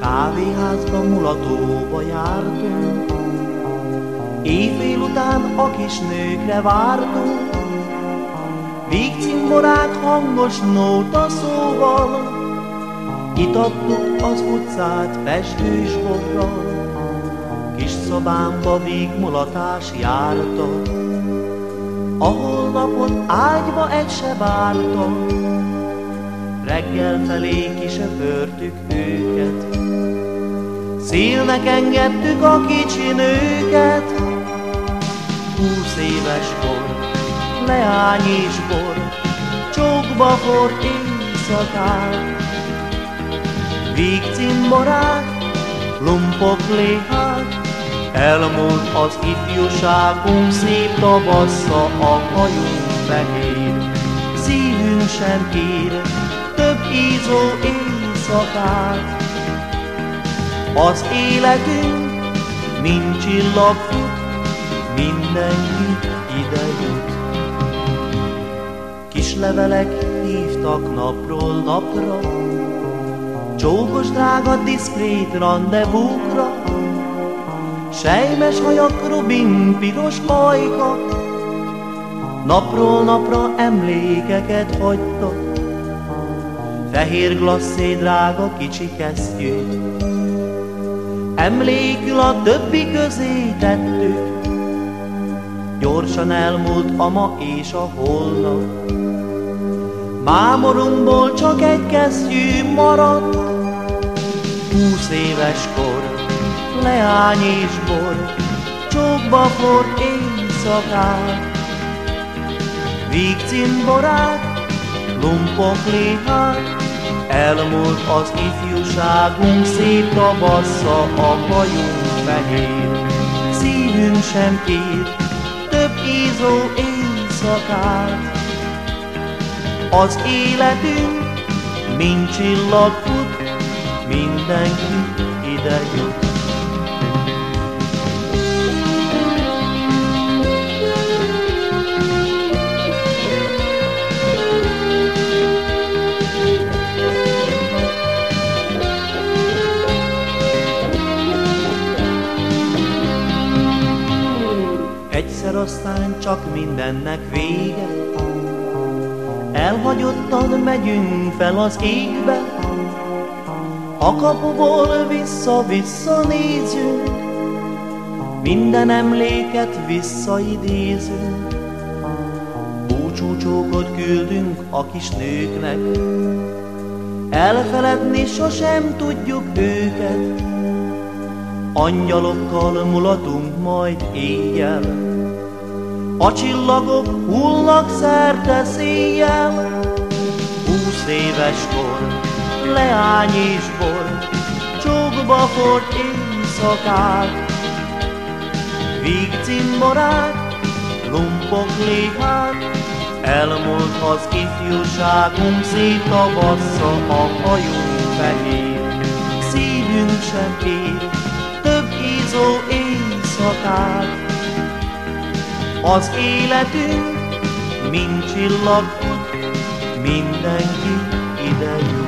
Kávéházba, mulatóba jártunk, Éjfél után a kis nőkre vártunk, Vígcimborák hangos nóta szóval, Itattuk az utcát festős borral, Kis szobámba vígmulatás járta, Ahol napot ágyba egy se várta, Reggel felé kisöpörtük őket, Szélnek engedtük a kicsi nőket, Húsz éves volt, leány és bor, Csókba fort éjszakát, Vígcimborák, lumpok léhák, Elmúlt az ifjúságunk szép tavasza, a hajunk fehér, Szívünk sem kér, több ízó éjszakát. Az életünk, mint csillag fut, mindenki ide jut. Kis levelek hívtak napról napra, Csókos drága diszkrét rendezvúkra, Sejmes hajak, rubin, piros ajka, Napról napra emlékeket hagytak, Fehér glasszé drága kicsi kesztyűt, Emlékül a többi közé tettük, Gyorsan elmúlt a ma és a holnap, Mámorunkból csak egy kesztyű maradt, Húsz éves kor, leány és bor, Csókba fort éjszakát. Vígcimborák, lumpok léhák, Elmúlt az ifjúságunk szép tavasza, A hajunk fehér, szívünk sem kér, Több ízó éjszakát. Az életünk, mint csillag fut, mindenki ide jut. Egyszer aztán csak mindennek vége, Elhagyottan megyünk fel az égbe, A kapuból vissza-vissza nézünk, Minden emléket visszaidézünk. Búcsúcsókot küldünk a kis nőknek, Elfeledni sosem tudjuk őket, Angyalokkal mulatunk majd éjjel, A csillagok hullnak szerte széjjel. Húsz éves kor, leány és bor, Csókba fort éjszakák, Vígcimborák, lumpok léhák, Elmúlt az ifjúságunk szép tavasza, A hajunk fehér, szívünk sem kér, Az életünk, mint csillag, mindenki ide